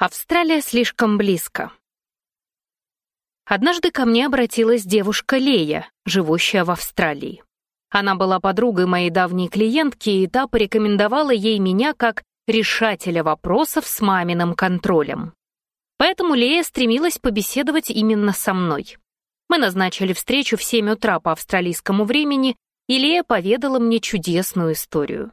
Австралия слишком близко. Однажды ко мне обратилась девушка Лея, живущая в Австралии. Она была подругой моей давней клиентки, и та порекомендовала ей меня как решателя вопросов с маминым контролем. Поэтому Лея стремилась побеседовать именно со мной. Мы назначили встречу в 7 утра по австралийскому времени, и Лея поведала мне чудесную историю.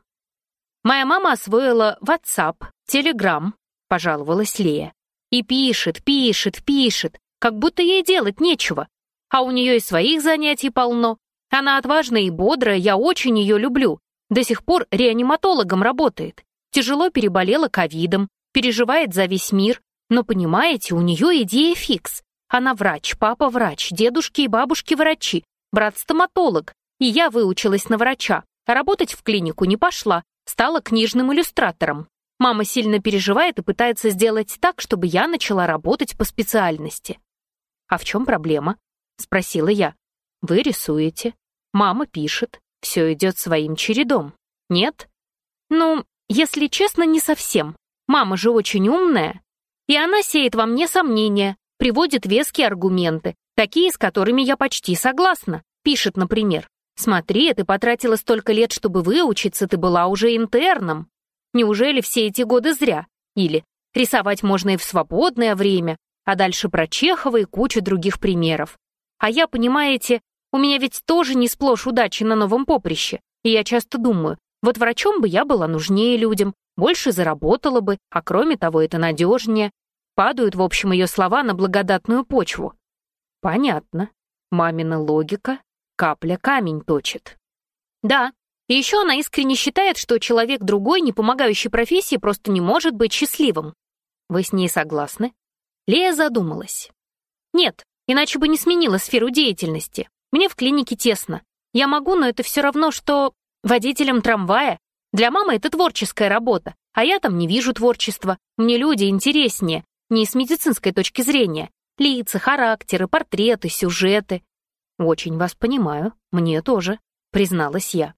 Моя мама освоила WhatsApp, Telegram, — пожаловалась Лея. «И пишет, пишет, пишет, как будто ей делать нечего. А у нее и своих занятий полно. Она отважная и бодрая, я очень ее люблю. До сих пор реаниматологом работает. Тяжело переболела ковидом, переживает за весь мир. Но, понимаете, у нее идея фикс. Она врач, папа врач, дедушки и бабушки врачи, брат стоматолог. И я выучилась на врача. Работать в клинику не пошла, стала книжным иллюстратором. Мама сильно переживает и пытается сделать так, чтобы я начала работать по специальности. «А в чем проблема?» — спросила я. «Вы рисуете, мама пишет, все идет своим чередом. Нет?» «Ну, если честно, не совсем. Мама же очень умная, и она сеет во мне сомнения, приводит веские аргументы, такие, с которыми я почти согласна. Пишет, например, «Смотри, ты потратила столько лет, чтобы выучиться, ты была уже интерном». Неужели все эти годы зря? Или рисовать можно и в свободное время, а дальше про Чехова и кучу других примеров. А я, понимаете, у меня ведь тоже не сплошь удачи на новом поприще, и я часто думаю, вот врачом бы я была нужнее людям, больше заработала бы, а кроме того это надежнее. Падают, в общем, ее слова на благодатную почву. Понятно. Мамина логика капля камень точит. Да, и еще она искренне считает, что человек другой, не помогающий профессии, просто не может быть счастливым. Вы с ней согласны? Лея задумалась. Нет, иначе бы не сменила сферу деятельности. Мне в клинике тесно. Я могу, но это все равно, что водителем трамвая. Для мамы это творческая работа, а я там не вижу творчества. Мне люди интереснее, не с медицинской точки зрения. Лица, характеры, портреты, сюжеты. Очень вас понимаю, мне тоже, призналась я.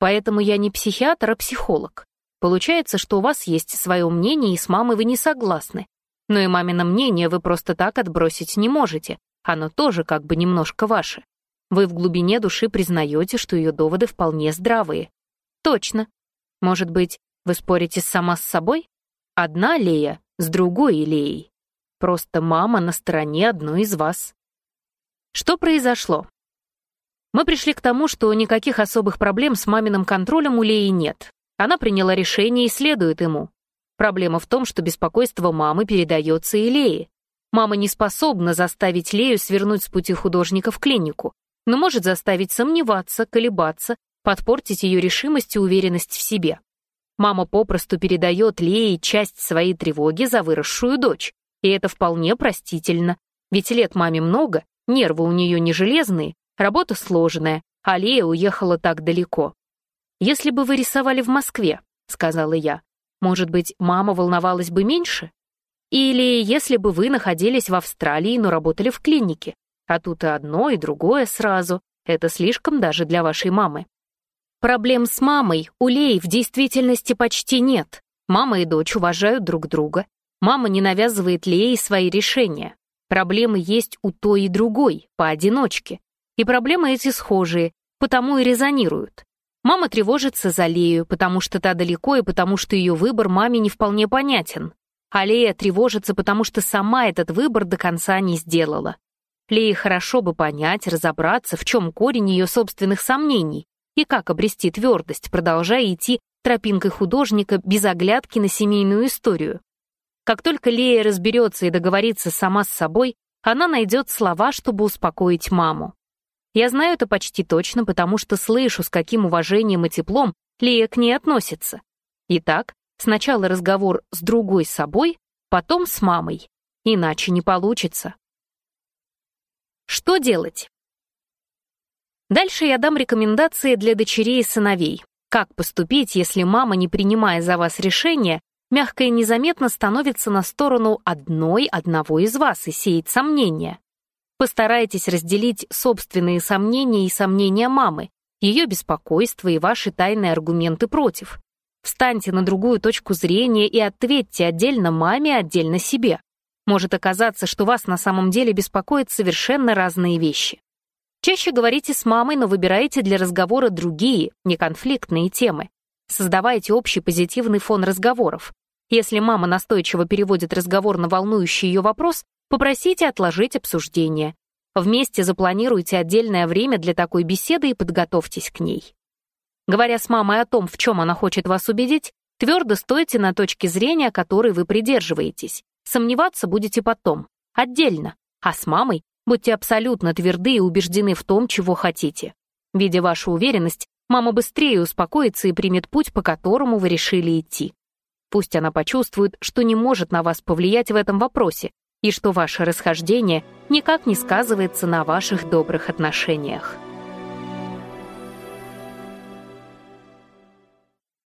Поэтому я не психиатр, а психолог. Получается, что у вас есть свое мнение, и с мамой вы не согласны. Но и мамино мнение вы просто так отбросить не можете. Оно тоже как бы немножко ваше. Вы в глубине души признаете, что ее доводы вполне здравые. Точно. Может быть, вы спорите сама с собой? Одна Лея с другой Леей. Просто мама на стороне одной из вас. Что произошло? Мы пришли к тому, что никаких особых проблем с маминым контролем у Леи нет. Она приняла решение и следует ему. Проблема в том, что беспокойство мамы передается и Лее. Мама не способна заставить Лею свернуть с пути художника в клинику, но может заставить сомневаться, колебаться, подпортить ее решимость и уверенность в себе. Мама попросту передает Лее часть своей тревоги за выросшую дочь, и это вполне простительно, ведь лет маме много, нервы у нее не железные, Работа сложная, а Лея уехала так далеко. «Если бы вы рисовали в Москве», — сказала я, «может быть, мама волновалась бы меньше? Или если бы вы находились в Австралии, но работали в клинике, а тут и одно, и другое сразу, это слишком даже для вашей мамы». Проблем с мамой у Леи в действительности почти нет. Мама и дочь уважают друг друга. Мама не навязывает Леи свои решения. Проблемы есть у той и другой, поодиночке и проблемы эти схожие, потому и резонируют. Мама тревожится за Лею, потому что та далеко и потому что ее выбор маме не вполне понятен. А Лея тревожится, потому что сама этот выбор до конца не сделала. Лее хорошо бы понять, разобраться, в чем корень ее собственных сомнений и как обрести твердость, продолжая идти тропинкой художника без оглядки на семейную историю. Как только Лея разберется и договорится сама с собой, она найдет слова, чтобы успокоить маму. Я знаю это почти точно, потому что слышу, с каким уважением и теплом Лия к ней относится. Итак, сначала разговор с другой собой, потом с мамой. Иначе не получится. Что делать? Дальше я дам рекомендации для дочерей и сыновей. Как поступить, если мама, не принимая за вас решение, мягко и незаметно становится на сторону одной одного из вас и сеет сомнения? Постарайтесь разделить собственные сомнения и сомнения мамы, ее беспокойство и ваши тайные аргументы против. Встаньте на другую точку зрения и ответьте отдельно маме, отдельно себе. Может оказаться, что вас на самом деле беспокоят совершенно разные вещи. Чаще говорите с мамой, но выбирайте для разговора другие, неконфликтные темы. Создавайте общий позитивный фон разговоров. Если мама настойчиво переводит разговор на волнующий ее вопрос, Попросите отложить обсуждение. Вместе запланируйте отдельное время для такой беседы и подготовьтесь к ней. Говоря с мамой о том, в чем она хочет вас убедить, твердо стойте на точке зрения, которой вы придерживаетесь. Сомневаться будете потом, отдельно. А с мамой будьте абсолютно тверды и убеждены в том, чего хотите. Видя вашу уверенность, мама быстрее успокоится и примет путь, по которому вы решили идти. Пусть она почувствует, что не может на вас повлиять в этом вопросе, и что ваше расхождение никак не сказывается на ваших добрых отношениях.